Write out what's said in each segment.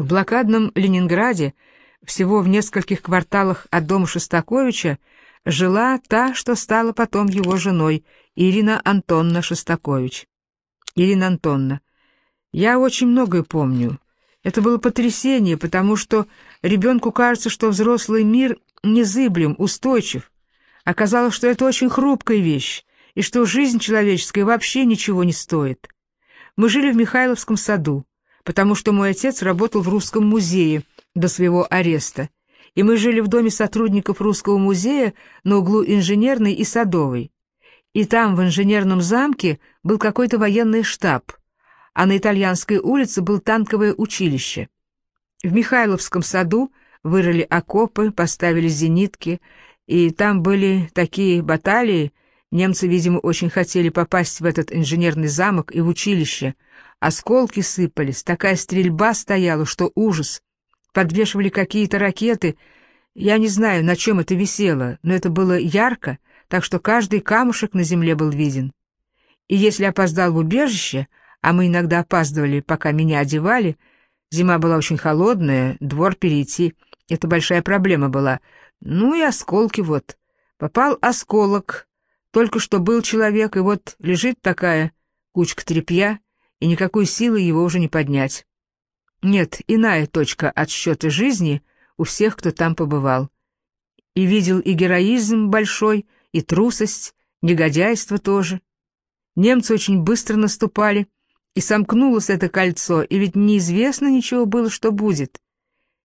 В блокадном Ленинграде, всего в нескольких кварталах от дома Шостаковича, жила та, что стала потом его женой, Ирина Антонна Шостакович. Ирина Антонна. Я очень многое помню. Это было потрясение, потому что ребенку кажется, что взрослый мир незыблем, устойчив. Оказалось, что это очень хрупкая вещь, и что жизнь человеческая вообще ничего не стоит. Мы жили в Михайловском саду, потому что мой отец работал в Русском музее до своего ареста, и мы жили в доме сотрудников Русского музея на углу Инженерной и Садовой. И там, в инженерном замке, был какой-то военный штаб, а на Итальянской улице был танковое училище. В Михайловском саду вырыли окопы, поставили зенитки, и там были такие баталии, немцы, видимо, очень хотели попасть в этот инженерный замок и в училище. Осколки сыпались, такая стрельба стояла, что ужас. Подвешивали какие-то ракеты. Я не знаю, на чем это висело, но это было ярко, так что каждый камушек на земле был виден. И если опоздал в убежище, а мы иногда опаздывали, пока меня одевали, зима была очень холодная, двор перейти — это большая проблема была. Ну и осколки вот. Попал осколок. Только что был человек, и вот лежит такая кучка тряпья, и никакой силы его уже не поднять. Нет, иная точка отсчета жизни у всех, кто там побывал. И видел и героизм большой, и трусость, негодяйство тоже. Немцы очень быстро наступали, и сомкнулось это кольцо, и ведь неизвестно ничего было, что будет.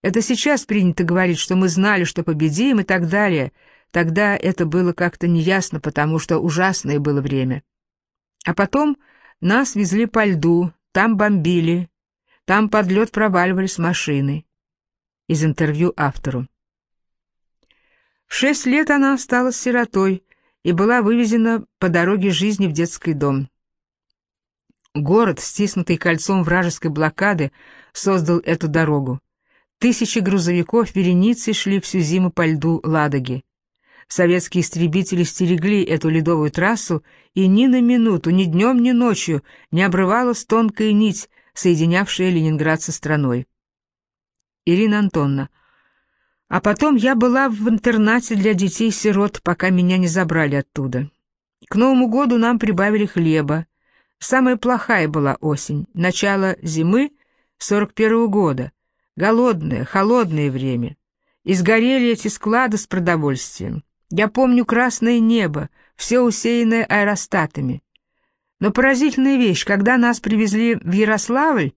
Это сейчас принято говорить, что мы знали, что победим и так далее. Тогда это было как-то неясно, потому что ужасное было время. А потом нас везли по льду, там бомбили, там под лед проваливались машины. Из интервью автору. В шесть лет она осталась сиротой и была вывезена по дороге жизни в детский дом. Город, стиснутый кольцом вражеской блокады, создал эту дорогу. Тысячи грузовиков вереницей шли всю зиму по льду Ладоги. Советские истребители стерегли эту ледовую трассу, и ни на минуту, ни днем, ни ночью не обрывалась тонкая нить, соединявшая Ленинград со страной. Ирина Антонна. А потом я была в интернате для детей-сирот, пока меня не забрали оттуда. К Новому году нам прибавили хлеба. Самая плохая была осень, начало зимы 41-го года. Голодное, холодное время. И сгорели эти склады с продовольствием. Я помню красное небо, все усеянное аэростатами. Но поразительная вещь, когда нас привезли в Ярославль,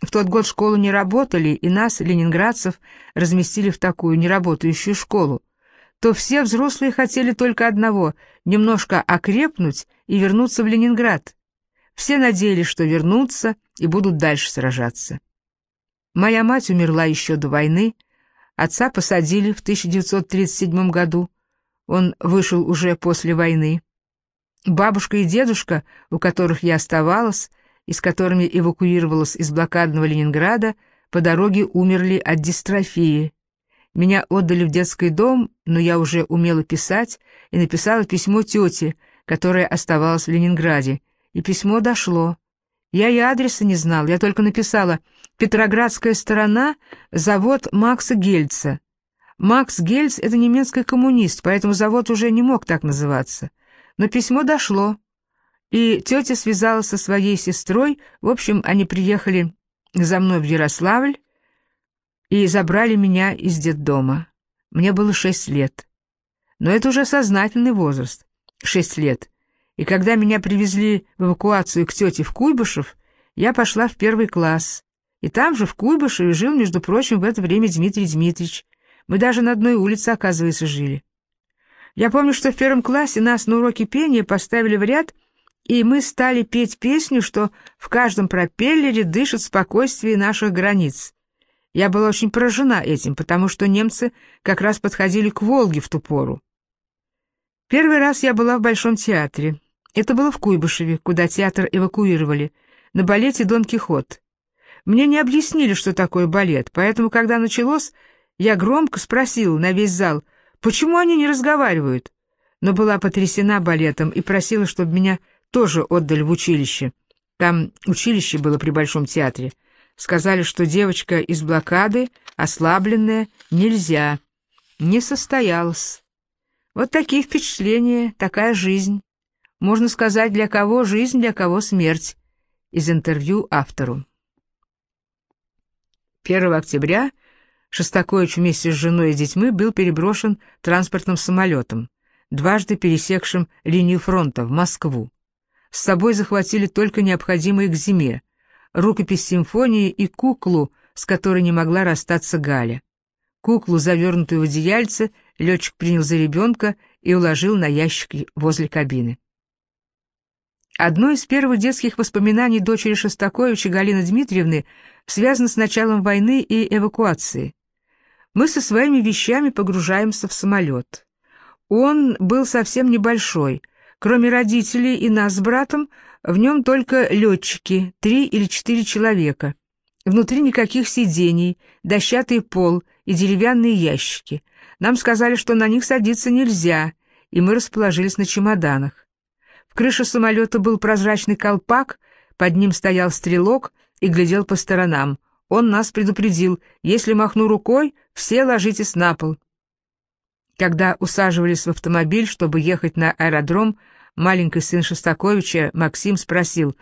в тот год школы не работали, и нас, ленинградцев, разместили в такую неработающую школу, то все взрослые хотели только одного — немножко окрепнуть и вернуться в Ленинград. Все надеялись, что вернутся и будут дальше сражаться. Моя мать умерла еще до войны, отца посадили в 1937 году, он вышел уже после войны. Бабушка и дедушка, у которых я оставалась и с которыми эвакуировалась из блокадного Ленинграда, по дороге умерли от дистрофии. Меня отдали в детский дом, но я уже умела писать и написала письмо тете, которая оставалась в Ленинграде, и письмо дошло. Я и адреса не знал, я только написала «Петроградская сторона, завод Макса Гельца». Макс Гельц — это немецкий коммунист, поэтому завод уже не мог так называться. Но письмо дошло, и тетя связалась со своей сестрой, в общем, они приехали за мной в Ярославль и забрали меня из детдома. Мне было шесть лет. Но это уже сознательный возраст, шесть лет. И когда меня привезли в эвакуацию к тете в Куйбышев, я пошла в первый класс. И там же, в Куйбышеве, жил, между прочим, в это время Дмитрий Дмитриевич. Мы даже на одной улице, оказывается, жили. Я помню, что в первом классе нас на уроке пения поставили в ряд, и мы стали петь песню, что в каждом пропеллере дышит спокойствие наших границ. Я была очень поражена этим, потому что немцы как раз подходили к Волге в ту пору. Первый раз я была в Большом театре. Это было в Куйбышеве, куда театр эвакуировали, на балете «Дон Кихот». Мне не объяснили, что такое балет, поэтому, когда началось, я громко спросила на весь зал, почему они не разговаривают, но была потрясена балетом и просила, чтобы меня тоже отдали в училище. Там училище было при Большом театре. Сказали, что девочка из блокады, ослабленная, нельзя. Не состоялась. Вот такие впечатления, такая жизнь. Можно сказать, для кого жизнь, для кого смерть. Из интервью автору. 1 октября Шостакович вместе с женой и детьми был переброшен транспортным самолетом, дважды пересекшим линию фронта в Москву. С собой захватили только необходимые к зиме, рукопись симфонии и куклу, с которой не могла расстаться Галя. Куклу, завернутую в одеяльце, летчик принял за ребенка и уложил на ящик возле кабины. Одно из первых детских воспоминаний дочери Шостаковича Галины Дмитриевны связано с началом войны и эвакуации. Мы со своими вещами погружаемся в самолет. Он был совсем небольшой. Кроме родителей и нас с братом, в нем только летчики, три или четыре человека. Внутри никаких сидений, дощатый пол и деревянные ящики. Нам сказали, что на них садиться нельзя, и мы расположились на чемоданах. В крыше самолета был прозрачный колпак, под ним стоял стрелок и глядел по сторонам. Он нас предупредил, если махну рукой, все ложитесь на пол. Когда усаживались в автомобиль, чтобы ехать на аэродром, маленький сын Шостаковича, Максим, спросил,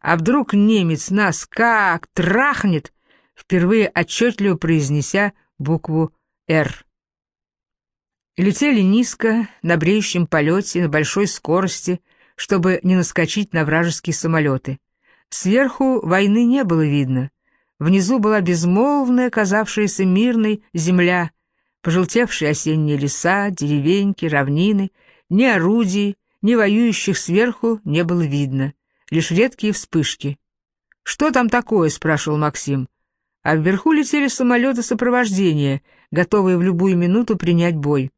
«А вдруг немец нас как трахнет?» впервые отчетливо произнеся букву «Р». Летели низко, на бреющем полете, на большой скорости, чтобы не наскочить на вражеские самолеты. Сверху войны не было видно. Внизу была безмолвная, казавшаяся мирной земля, пожелтевшие осенние леса, деревеньки, равнины, ни орудий, ни воюющих сверху не было видно, лишь редкие вспышки. «Что там такое?» — спрашивал Максим. А вверху летели самолеты сопровождения, готовые в любую минуту принять бой.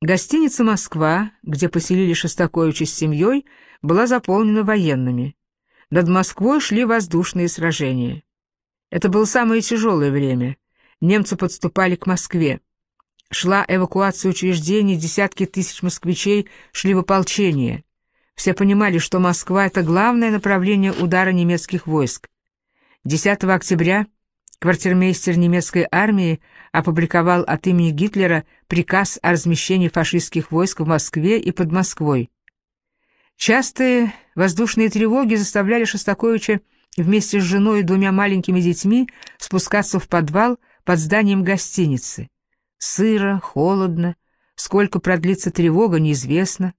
Гостиница «Москва», где поселили Шостаковича с семьей, была заполнена военными. Над Москвой шли воздушные сражения. Это было самое тяжелое время. Немцы подступали к Москве. Шла эвакуация учреждений, десятки тысяч москвичей шли в ополчение. Все понимали, что Москва — это главное направление удара немецких войск. 10 октября квартирмейстер немецкой армии опубликовал от имени Гитлера приказ о размещении фашистских войск в Москве и под Москвой. Частые воздушные тревоги заставляли Шостаковича вместе с женой и двумя маленькими детьми спускаться в подвал под зданием гостиницы. Сыро, холодно, сколько продлится тревога, неизвестно.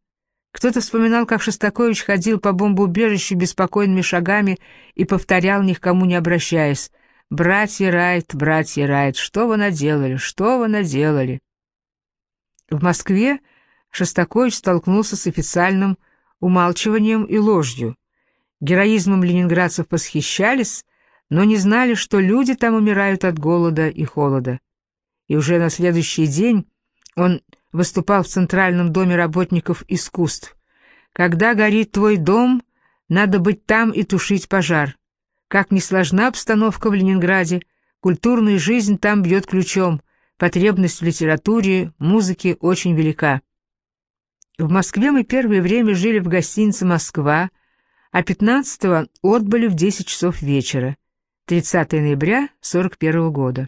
Кто-то вспоминал, как Шостакович ходил по бомбоубежищу беспокойными шагами и повторял, ни к кому не обращаясь, «Братья Райт, братья Райт, что вы наделали, что вы наделали?» В Москве Шостакович столкнулся с официальным умалчиванием и ложью. Героизмом ленинградцев восхищались, но не знали, что люди там умирают от голода и холода. И уже на следующий день он выступал в Центральном доме работников искусств. «Когда горит твой дом, надо быть там и тушить пожар. Как ни сложна обстановка в Ленинграде, культурная жизнь там бьет ключом, потребность в литературе, музыке очень велика. В Москве мы первое время жили в гостинице «Москва», а 15-го отбыли в 10 часов вечера, 30 ноября 41 года.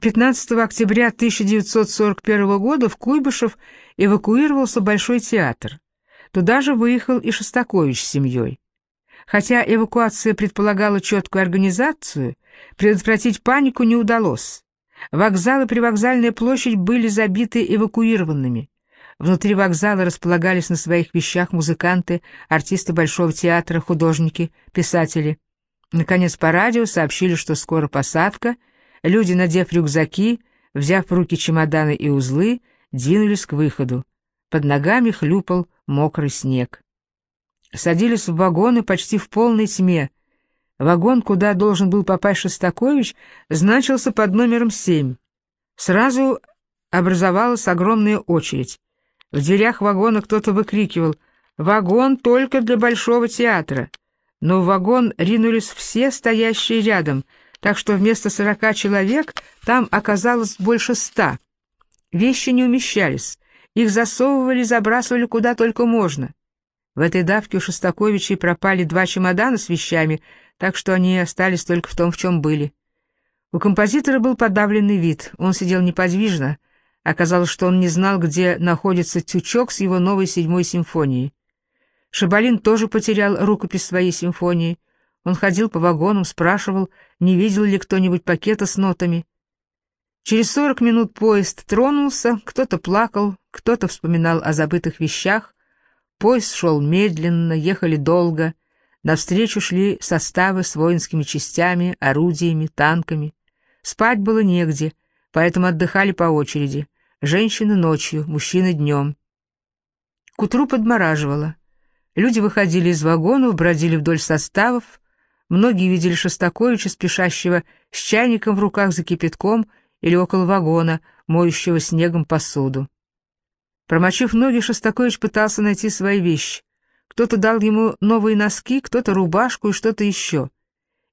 15 октября 1941 года в Куйбышев эвакуировался Большой театр. Туда же выехал и Шостакович с семьей. Хотя эвакуация предполагала четкую организацию, предотвратить панику не удалось. Вокзал и привокзальная площадь были забиты эвакуированными. Внутри вокзала располагались на своих вещах музыканты, артисты Большого театра, художники, писатели. Наконец по радио сообщили, что скоро посадка, люди, надев рюкзаки, взяв в руки чемоданы и узлы, двинулись к выходу. Под ногами хлюпал мокрый снег. Садились в вагоны почти в полной тьме. Вагон, куда должен был попасть Шостакович, значился под номером семь. Сразу образовалась огромная очередь. В дверях вагона кто-то выкрикивал «Вагон только для Большого театра!» Но в вагон ринулись все стоящие рядом, так что вместо сорока человек там оказалось больше ста. Вещи не умещались, их засовывали, забрасывали куда только можно. В этой давке у Шостаковичей пропали два чемодана с вещами, так что они остались только в том, в чем были. У композитора был подавленный вид, он сидел неподвижно. Оказалось, что он не знал, где находится тючок с его новой седьмой симфонией. Шабалин тоже потерял рукопись своей симфонии. Он ходил по вагонам, спрашивал, не видел ли кто-нибудь пакета с нотами. Через сорок минут поезд тронулся, кто-то плакал, кто-то вспоминал о забытых вещах. Поезд шел медленно, ехали долго. Навстречу шли составы с воинскими частями, орудиями, танками. Спать было негде, поэтому отдыхали по очереди. Женщины ночью, мужчины днем. К утру подмораживало. Люди выходили из вагонов, бродили вдоль составов. Многие видели Шостаковича, спешащего с чайником в руках за кипятком или около вагона, моющего снегом посуду. Промочив ноги, Шостакович пытался найти свои вещи. Кто-то дал ему новые носки, кто-то рубашку и что-то еще.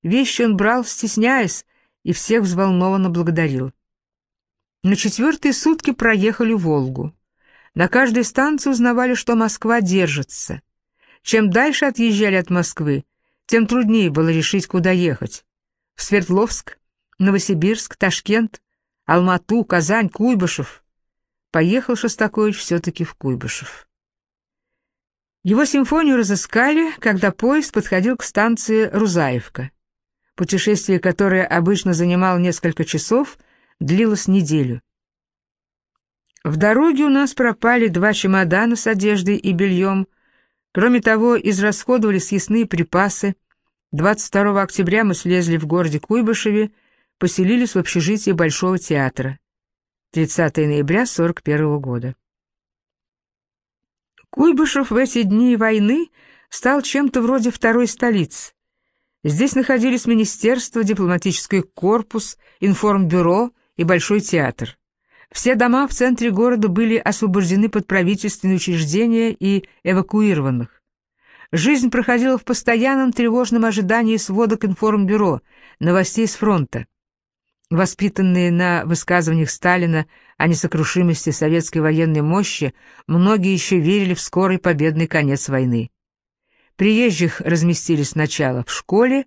Вещи он брал, стесняясь, и всех взволнованно благодарил. На четвертые сутки проехали Волгу. На каждой станции узнавали, что Москва держится. Чем дальше отъезжали от Москвы, тем труднее было решить, куда ехать. В Свердловск, Новосибирск, Ташкент, Алмату, Казань, Куйбышев. Поехал Шостакович все-таки в Куйбышев. Его симфонию разыскали, когда поезд подходил к станции Рузаевка. Путешествие, которое обычно занимало несколько часов, длилось неделю. В дороге у нас пропали два чемодана с одеждой и бельем. Кроме того, израсходовали съестные припасы. 22 октября мы слезли в городе Куйбышеве, поселились в общежитии Большого театра. 30 ноября 41 года. Куйбышев в эти дни войны стал чем-то вроде второй столицы. Здесь находились министерство, дипломатический корпус, информбюро и Большой театр. Все дома в центре города были освобождены под правительственные учреждения и эвакуированных. Жизнь проходила в постоянном тревожном ожидании сводок информбюро, новостей с фронта. Воспитанные на высказываниях Сталина о несокрушимости советской военной мощи, многие еще верили в скорый победный конец войны. Приезжих разместили сначала в школе,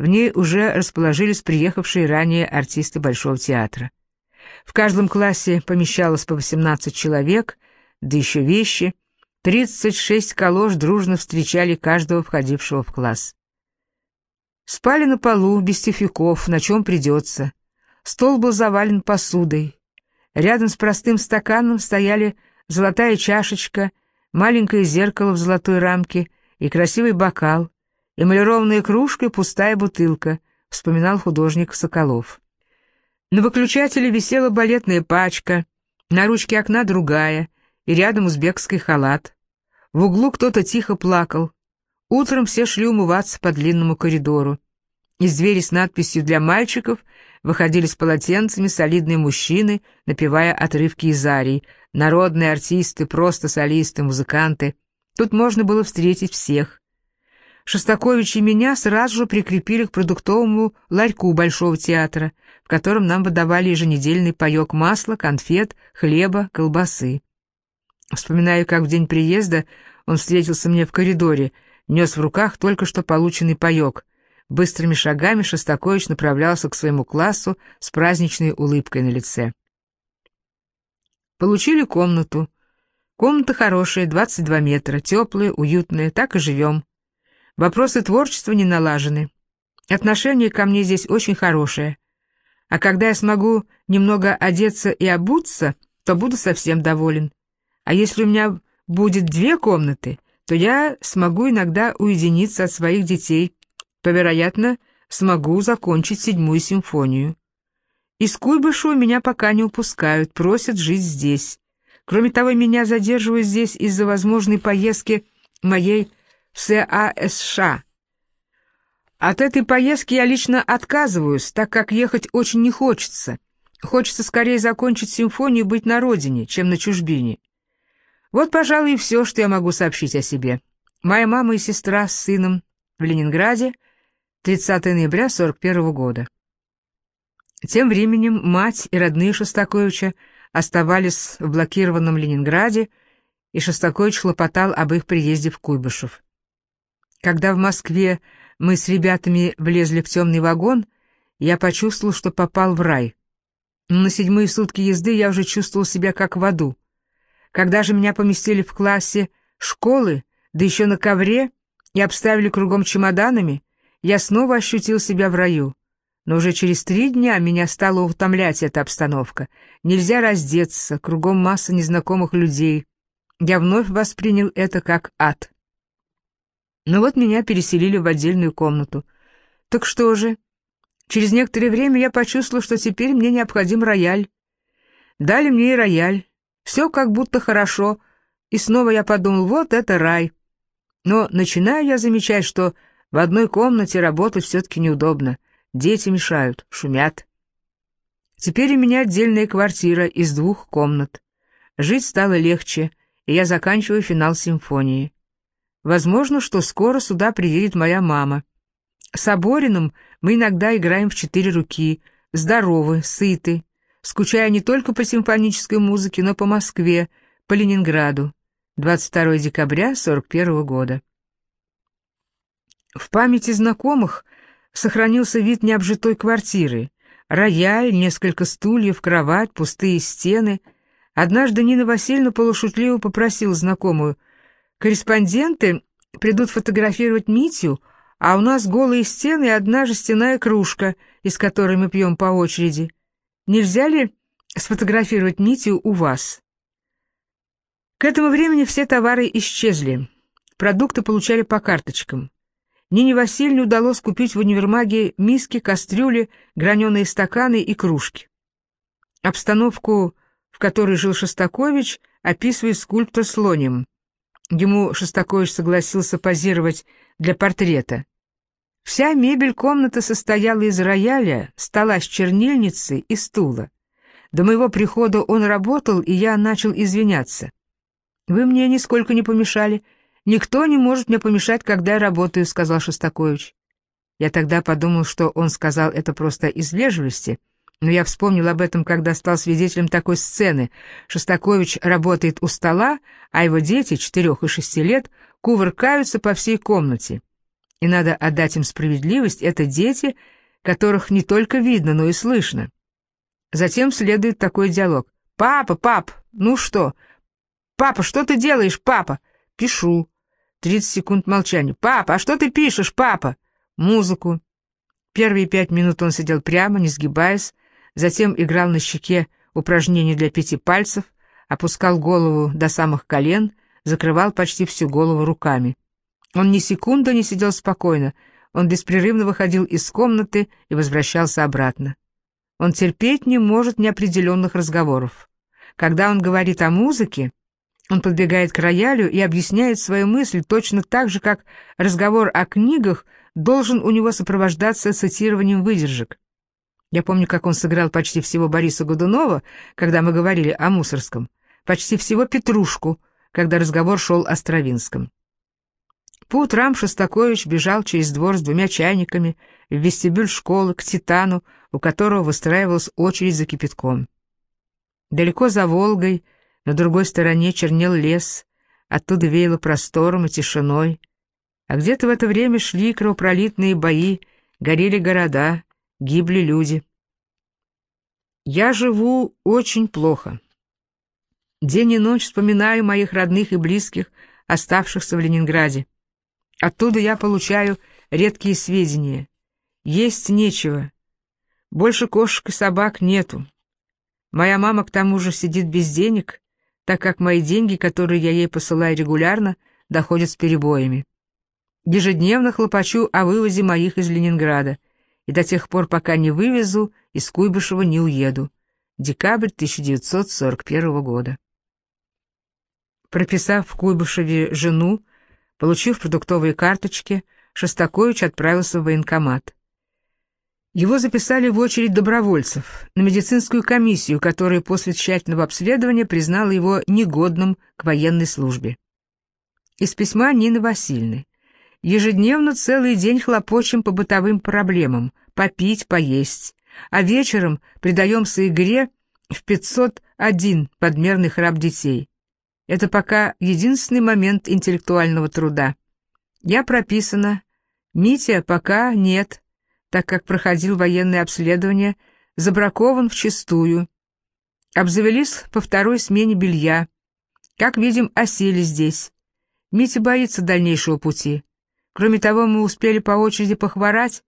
в ней уже расположились приехавшие ранее артисты Большого театра. В каждом классе помещалось по 18 человек, да еще вещи. 36 калош дружно встречали каждого входившего в класс. Спали на полу, без тюфяков, на чем придется. Стол был завален посудой. Рядом с простым стаканом стояли золотая чашечка, маленькое зеркало в золотой рамке и красивый бокал, эмалированная кружка и пустая бутылка, вспоминал художник Соколов. На выключателе висела балетная пачка, на ручке окна другая, и рядом узбекский халат. В углу кто-то тихо плакал. Утром все шли умываться по длинному коридору. Из двери с надписью «Для мальчиков» выходили с полотенцами солидные мужчины, напевая отрывки из арий, народные артисты, просто солисты, музыканты. Тут можно было встретить всех. Шостакович и меня сразу же прикрепили к продуктовому ларьку Большого театра, в котором нам выдавали еженедельный паек масла, конфет, хлеба, колбасы. Вспоминаю, как в день приезда он встретился мне в коридоре, нес в руках только что полученный паек, Быстрыми шагами Шостакович направлялся к своему классу с праздничной улыбкой на лице. Получили комнату. Комната хорошая, 22 метра, теплая, уютная, так и живем. Вопросы творчества не налажены. Отношение ко мне здесь очень хорошее. А когда я смогу немного одеться и обуться, то буду совсем доволен. А если у меня будет две комнаты, то я смогу иногда уединиться от своих детей, то, вероятно, смогу закончить седьмую симфонию. Из Куйбышева меня пока не упускают, просят жить здесь. Кроме того, меня задерживают здесь из-за возможной поездки моей САСШ. От этой поездки я лично отказываюсь, так как ехать очень не хочется. Хочется скорее закончить симфонию и быть на родине, чем на чужбине. Вот, пожалуй, и все, что я могу сообщить о себе. Моя мама и сестра с сыном в Ленинграде — 30 ноября 41 года. Тем временем мать и родные Шостаковича оставались в блокированном Ленинграде и Шостакович хлопотал об их приезде в Куйбышев. Когда в Москве мы с ребятами влезли в темный вагон, я почувствовал, что попал в рай. Но на седьмые сутки езды я уже чувствовал себя как в аду. Когда же меня поместили в классе школы, да еще на ковре, и обставили кругом чемоданами, я снова ощутил себя в раю. Но уже через три дня меня стала утомлять эта обстановка. Нельзя раздеться, кругом масса незнакомых людей. Я вновь воспринял это как ад. Но вот меня переселили в отдельную комнату. Так что же? Через некоторое время я почувствовал, что теперь мне необходим рояль. Дали мне и рояль. Все как будто хорошо. И снова я подумал, вот это рай. Но начинаю я замечать, что в одной комнате работать все-таки неудобно. Дети мешают, шумят. Теперь у меня отдельная квартира из двух комнат. Жить стало легче, и я заканчиваю финал симфонии. Возможно, что скоро сюда приедет моя мама. С Обориным мы иногда играем в четыре руки, здоровы, сыты, скучая не только по симфонической музыке, но по Москве, по Ленинграду. 22 декабря 41 года. В памяти знакомых сохранился вид необжитой квартиры. Рояль, несколько стульев, кровать, пустые стены. Однажды Нина Васильевна полушутливо попросила знакомую — Корреспонденты придут фотографировать Митю, а у нас голые стены и одна жестяная кружка, из которой мы пьем по очереди. Нельзя ли сфотографировать Митю у вас? К этому времени все товары исчезли. Продукты получали по карточкам. Нине Васильевне удалось купить в универмаге миски, кастрюли, граненые стаканы и кружки. Обстановку, в которой жил Шостакович, описывает скульптор Слоним. Ему Шостакович согласился позировать для портрета. Вся мебель комнаты состояла из рояля, стола с чернильницей и стула. До моего прихода он работал, и я начал извиняться. «Вы мне нисколько не помешали. Никто не может мне помешать, когда я работаю», — сказал Шостакович. Я тогда подумал, что он сказал это просто из вежливости — но я вспомнил об этом, когда стал свидетелем такой сцены. Шостакович работает у стола, а его дети, четырех и шести лет, кувыркаются по всей комнате. И надо отдать им справедливость, это дети, которых не только видно, но и слышно. Затем следует такой диалог. «Папа, пап, ну что? Папа, что ты делаешь, папа?» «Пишу». Тридцать секунд молчания. «Папа, а что ты пишешь, папа?» «Музыку». Первые пять минут он сидел прямо, не сгибаясь, затем играл на щеке упражнения для пяти пальцев, опускал голову до самых колен, закрывал почти всю голову руками. Он ни секунды не сидел спокойно, он беспрерывно выходил из комнаты и возвращался обратно. Он терпеть не может неопределенных разговоров. Когда он говорит о музыке, он подбегает к роялю и объясняет свою мысль точно так же, как разговор о книгах должен у него сопровождаться цитированием выдержек. Я помню, как он сыграл почти всего Бориса Годунова, когда мы говорили о Мусорском, почти всего Петрушку, когда разговор шел о Стравинском. По утрам Шостакович бежал через двор с двумя чайниками в вестибюль школы к Титану, у которого выстраивалась очередь за кипятком. Далеко за Волгой, на другой стороне чернел лес, оттуда веяло простором и тишиной, а где-то в это время шли кровопролитные бои, горели города, гибли люди. Я живу очень плохо. День и ночь вспоминаю моих родных и близких, оставшихся в Ленинграде. Оттуда я получаю редкие сведения. Есть нечего. Больше кошек и собак нету. Моя мама к тому же сидит без денег, так как мои деньги, которые я ей посылаю регулярно, доходят с перебоями. Ежедневно хлопочу о вывозе моих из Ленинграда — и до тех пор, пока не вывезу, из Куйбышева не уеду. Декабрь 1941 года. Прописав в Куйбышеве жену, получив продуктовые карточки, Шостакович отправился в военкомат. Его записали в очередь добровольцев, на медицинскую комиссию, которая после тщательного обследования признала его негодным к военной службе. Из письма Нины Васильевны. Ежедневно целый день хлопочем по бытовым проблемам, попить, поесть, а вечером предаемся игре в 501 подмерный храп детей. Это пока единственный момент интеллектуального труда. Я прописана, Митя пока нет, так как проходил военное обследование, забракован вчистую. Обзавелись по второй смене белья. Как видим, осели здесь. Митя боится дальнейшего пути. Кроме того, мы успели по очереди похворать.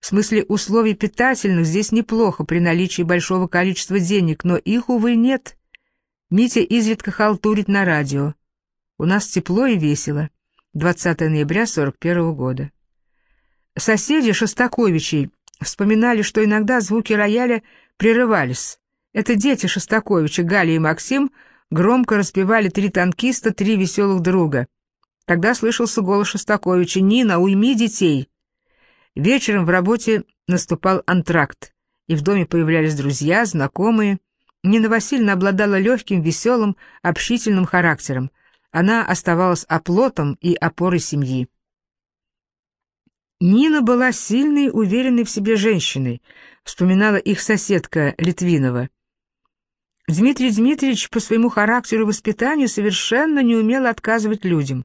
В смысле условий питательных здесь неплохо при наличии большого количества денег, но их, увы, нет. Митя изредка халтурит на радио. У нас тепло и весело. 20 ноября 41 года. Соседи Шостаковичей вспоминали, что иногда звуки рояля прерывались. Это дети Шостаковича, Галя и Максим, громко распевали три танкиста, три веселых друга. Тогда слышался голос Шостаковича «Нина, уйми детей!». Вечером в работе наступал антракт, и в доме появлялись друзья, знакомые. Нина Васильевна обладала легким, веселым, общительным характером. Она оставалась оплотом и опорой семьи. Нина была сильной, уверенной в себе женщиной, вспоминала их соседка Литвинова. Дмитрий Дмитриевич по своему характеру и воспитанию совершенно не умел отказывать людям.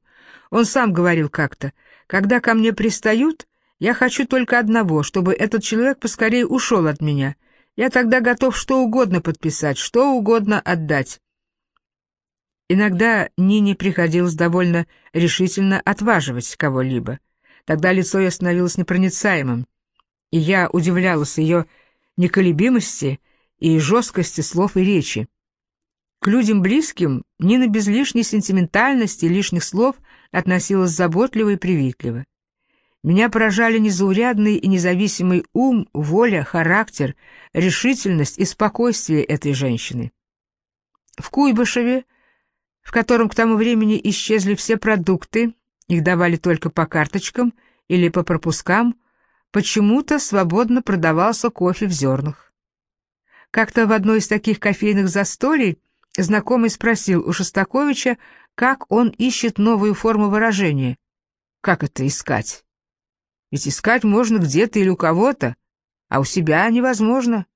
Он сам говорил как-то, «Когда ко мне пристают, я хочу только одного, чтобы этот человек поскорее ушел от меня. Я тогда готов что угодно подписать, что угодно отдать». Иногда Нине приходилось довольно решительно отваживать кого-либо. Тогда лицо ее становилось непроницаемым, и я удивлялась ее неколебимости и жесткости слов и речи. К людям близким Нина без лишней сентиментальности и лишних слов относилась заботливо и привитливо. Меня поражали незаурядный и независимый ум, воля, характер, решительность и спокойствие этой женщины. В Куйбышеве, в котором к тому времени исчезли все продукты, их давали только по карточкам или по пропускам, почему-то свободно продавался кофе в зернах. Как-то в одной из таких кофейных застолий знакомый спросил у Шостаковича, как он ищет новую форму выражения. Как это искать? Ведь искать можно где-то или у кого-то, а у себя невозможно.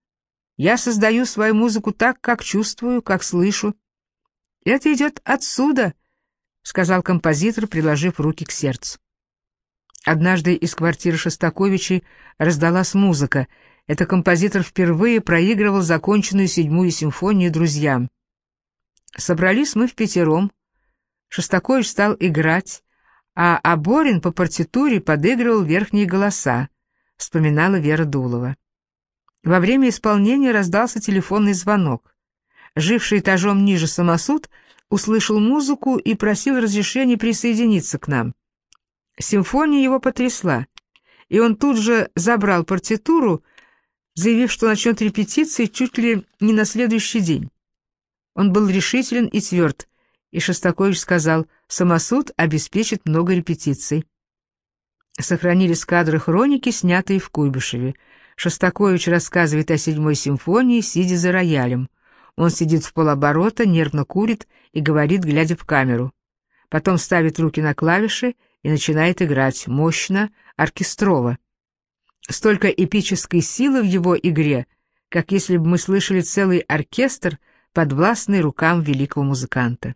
Я создаю свою музыку так, как чувствую, как слышу. Это идет отсюда, — сказал композитор, приложив руки к сердцу. Однажды из квартиры Шостаковичей раздалась музыка. Это композитор впервые проигрывал законченную седьмую симфонию друзьям. Собрались мы в пятером. Шостакович стал играть, а Аборин по партитуре подыгрывал верхние голоса, вспоминала Вера Дулова. Во время исполнения раздался телефонный звонок. Живший этажом ниже самосуд услышал музыку и просил разрешения присоединиться к нам. Симфония его потрясла, и он тут же забрал партитуру, заявив, что начнет репетиции чуть ли не на следующий день. Он был решителен и тверд, и Шостакович сказал, самосуд обеспечит много репетиций. Сохранились кадры хроники, снятые в Куйбышеве. Шостакович рассказывает о седьмой симфонии, сидя за роялем. Он сидит в полоборота, нервно курит и говорит, глядя в камеру. Потом ставит руки на клавиши и начинает играть мощно, оркестрово. Столько эпической силы в его игре, как если бы мы слышали целый оркестр, подвластный рукам великого музыканта.